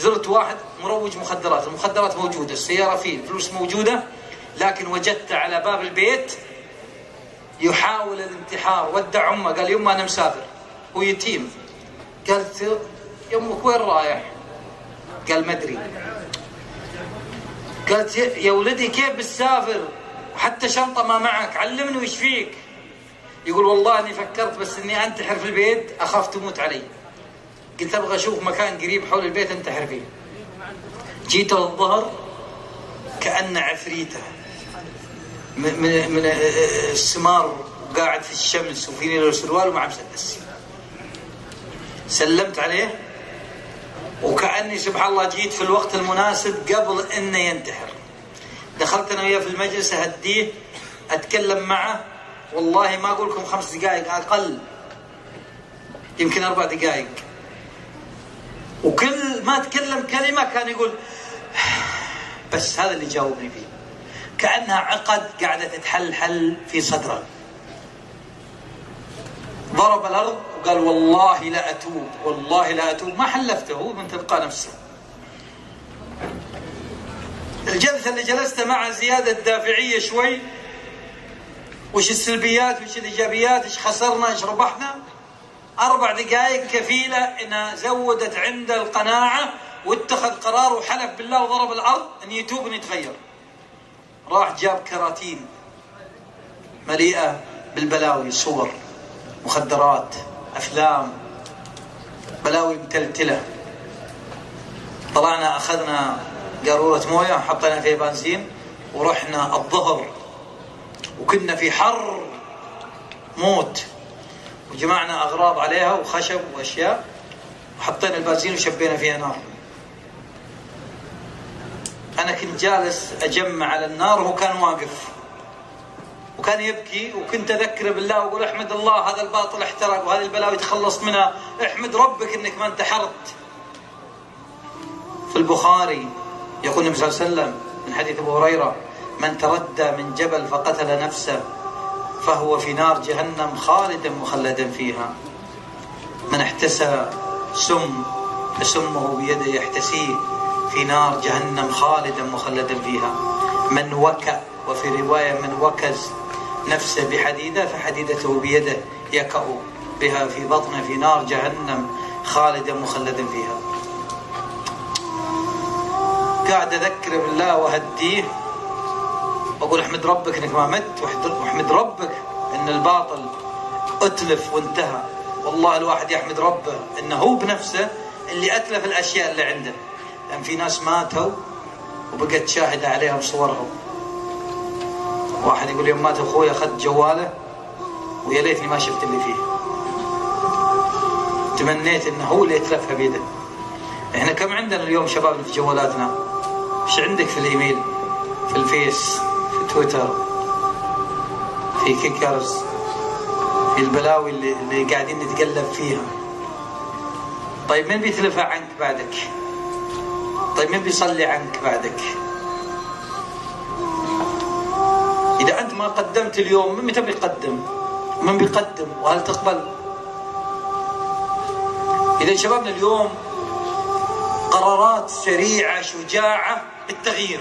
زرت واحد مروج مخدرات المخدرات موجودة السيارة فيه الفلوس موجودة لكن وجدت على باب البيت يحاول الانتحار. ودع امه قال يمه أنا مسافر. هو يتيم. قالت يمك وين رايح؟ قال ما أدري. قالت يا ولدي كيف بتسافر؟ حتى شنطة ما معك علمني وش فيك. يقول والله أني فكرت بس إني أنتحر في البيت أخاف تموت علي. قلت أبغى أشوف مكان قريب حول البيت انتحر فيه. جيت الظهر كأن عفريتة. من من السمار قاعد في الشمس وفي له سروال ومع مسدس سلمت عليه وكأني سبحان الله جيت في الوقت المناسب قبل إنه ينتحر. دخلت أنا وياه في المجلس أهديه أتكلم معه. والله ما أقول لكم خمس دقائق أقل. يمكن أربع دقائق. وكل ما تكلم كلمة كان يقول بس هذا اللي جاوبني فيه. كأنها عقد قاعدة تتحلحل في صدره. ضرب الأرض وقال والله لا أتوب والله لا أتوب. ما حلفته هو من تلقى نفسه. الجلسة اللي جلست معه زيادة دافعيه شوي وش السلبيات وش الإيجابيات إيش خسرنا إيش ربحنا أربع دقائق كفيلة انها زودت عنده القناعة واتخذ قرار وحلف بالله وضرب الأرض إن يتوب ان يتغير. راح جاب كراتين مليئة بالبلاوي صور مخدرات أفلام بلاوي متلتلة. طلعنا أخذنا قارورة موية حطينا فيها بنزين ورحنا الظهر. وكنا في حر موت. وجمعنا أغراض عليها وخشب وأشياء وحطينا البنزين وشبينا فيها نار. أنا كنت جالس أجمع على النار وهو كان واقف. وكان يبكي وكنت اذكره بالله وأقول أحمد الله هذا الباطل احترق وهذه البلاوي تخلص منها. أحمد ربك إنك ما انتحرت. في البخاري يقول النبي صلى الله عليه وسلم من حديث أبو هريرة من تردى من جبل فقتل نفسه فهو في نار جهنم خالدا مخلدا فيها. من احتسى سم فسمه بيده يحتسيه في نار جهنم خالدا مخلدا فيها. من وكأ وفي رواية من وكز نفسه بحديدة فحديدته بيده يكأ بها في بطنه في نار جهنم خالدا مخلدا فيها. قاعد أذكر بالله وهديه واقول احمد ربك انك ما مت واحمد ربك إن الباطل أتلف وانتهى. والله الواحد يحمد ربه إنه هو بنفسه اللي أتلف الأشياء اللي عنده. لأن في ناس ماتوا وبقت شاهدة عليهم صورهم واحد يقول يوم مات أخوي أخذت جواله ويا ليتني ما شفت اللي فيه. تمنيت إنه هو اللي يتلفها بيده. إحنا كم عندنا اليوم شباب في جوالاتنا؟ إيش عندك في الإيميل؟ في ال Face؟ تويتر في كيكرز في البلاوي اللي, اللي قاعدين نتقلب فيها. طيب من بيتلفى عنك بعدك؟ طيب من بيصلي عنك بعدك؟ إذا أنت ما قدمت اليوم من متى بيقدم من بيقدم؟ وهل تقبل؟ إذا شبابنا اليوم قرارات سريعة شجاعة بالتغيير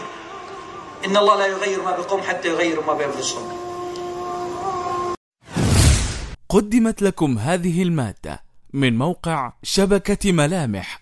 إن الله لا يغير ما بقوم حتى يغيروا ما بأنفسهم قدمت لكم هذه المادة من موقع شبكة ملامح.